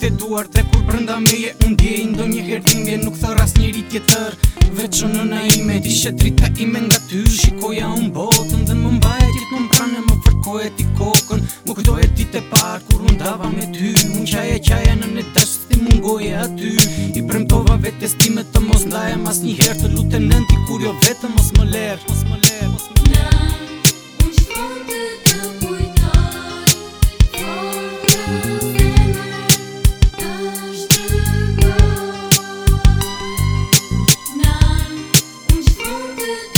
Dhe duar të kur prënda meje Unë djejë ndo një herë të nuk thar as njëri tjetër Vecë që në naime di shetri të ime nga ty Shikoja unë botën dhe më mbaje tjetë më mbranë Më fërkoj e ti kokën Më këtoj e ti të parë kur unë dava me ty Unë qaje qaje në në tashë të më ngoje aty I premtova vetës ti me të mos ndajem As një herë Të lutën në ti kur jo vetë mos më lerë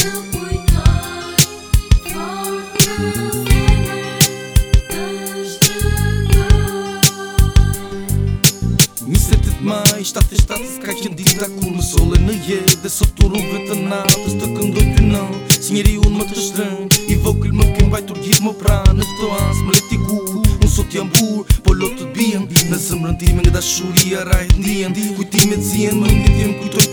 Në përpojtoj, të orë përpërpër, të shtëtoj Në një sërtet maj, shtatë shtatë, ka qëndi s'ta ku më solën në jetë Dhe sotur unë vetënatë, s'të këndoj të në, si njëri unë më të shtënë I vëkër më këmbaj të rgjit më pra, në përtoan s'më leti kuku Unë sot t'jambur, po lotë t'bimë, në zëmërën timë Nga da shuria rajë t'ndijën, kuj timë e dzimën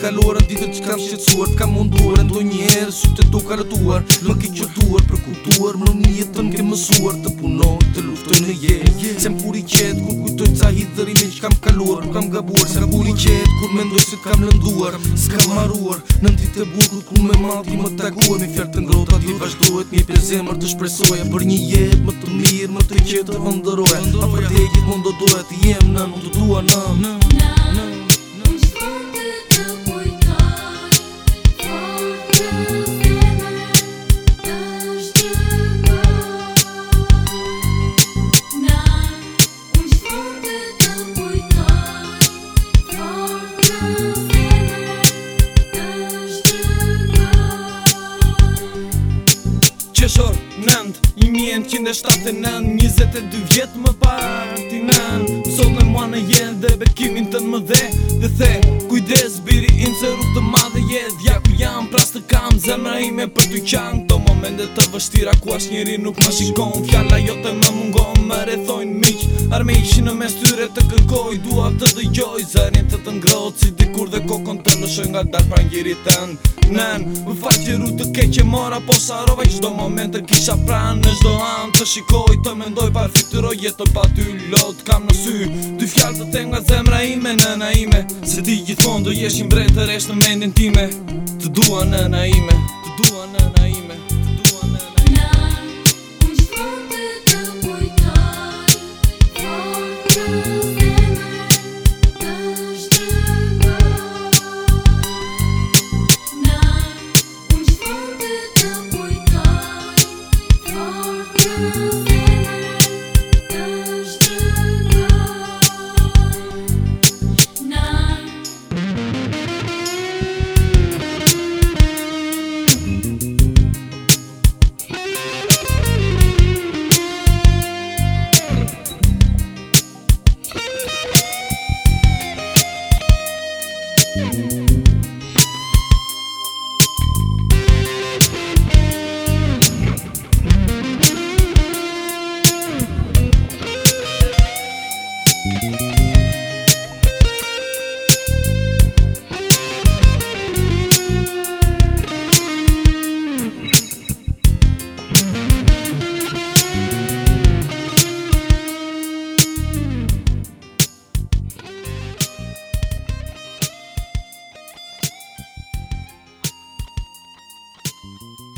kaluarën ditë që kam shqetsuar T'kam munduar, ndoj njerë, sy të tu karëtuar Më ki qëtuar, përkutuar, më në jetën ke mësuar Të punoj, të luftoj në jetë Sem kur i qetë, kur kujtoj ca hithëri me që kam kaluar Kur kam gabuar, sem kur i qetë, kur me ndoj se t'kam lënduar S'kam maruar, në ndit e burrut, kur me mati më taguar Mi fjartë të ngrota, ti vazhdojt, Një për të shpresoja Për një jetë, më të mirë, më të qetë, të vëndëroja A për të jetë, mund jem në, mund do duha në, në. Qeshor, nënd, i mjen, kjende nënd Njëzet e vjetë më parti nënd Sot me mua në jetë dhe bekimin të në më dhe Dhe the, kujdes, biri im se rrugë të madhe jetë Ja ku jam, pras të kam, zemra ime për të qanë Dhe të vështira ku as njëri nuk më shikon Fjalla jo të më mungon më rethojnë miq Arme ishi në mes tyre të kërkoj Dua të dëgjoj zërin të të ngrot Si dikur dhe kokon të nëshoj nga dar pra njëri të në nën Më falë që të keqe mora Po sarove që do moment të kisha pran, në shdo anë Të shikoj të mendoj Par fituroj jetë pa ty lot Kam në sy dy fjallë të tem nga zemra ime Nëna ime Se ti gjithon dhe jeshim bre të në mendin time Të dua në ime Do dua know Thank you. Thank you.